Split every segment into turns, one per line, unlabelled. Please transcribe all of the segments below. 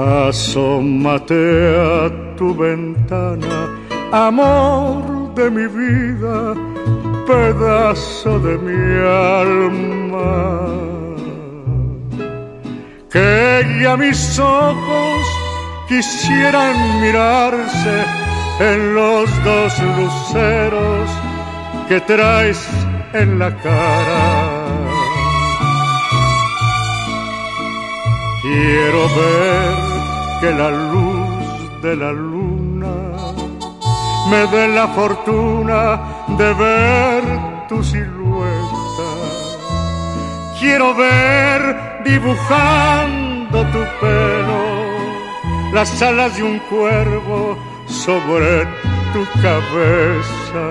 Asómate a tu ventana, amor de mi vida, pedazo de mi alma. Que ya mis ojos quisieran mirarse en los dos luceros que traes en la cara. Quiero ver que la luz de la luna me dé la fortuna de ver tu silueta. Quiero ver dibujando tu pelo las alas de un cuervo sobre tu cabeza.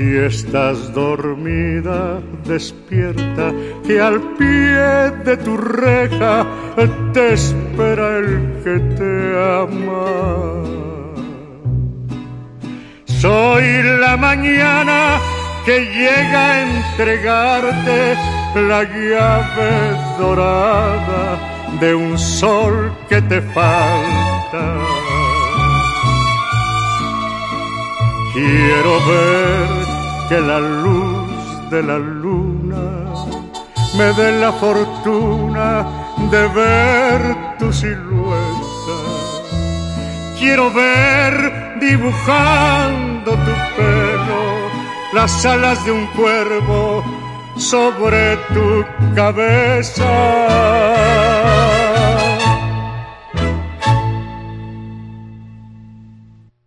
Si estás dormida, despierta, que al pie de tu reja te espera el que te ama. Soy la mañana que llega a entregarte la llave dorada de un sol que te falta. Quiero ver que la luz de la luna me dé la fortuna de ver tu silueta. Quiero ver dibujando tu pelo las alas de un cuervo sobre tu cabeza.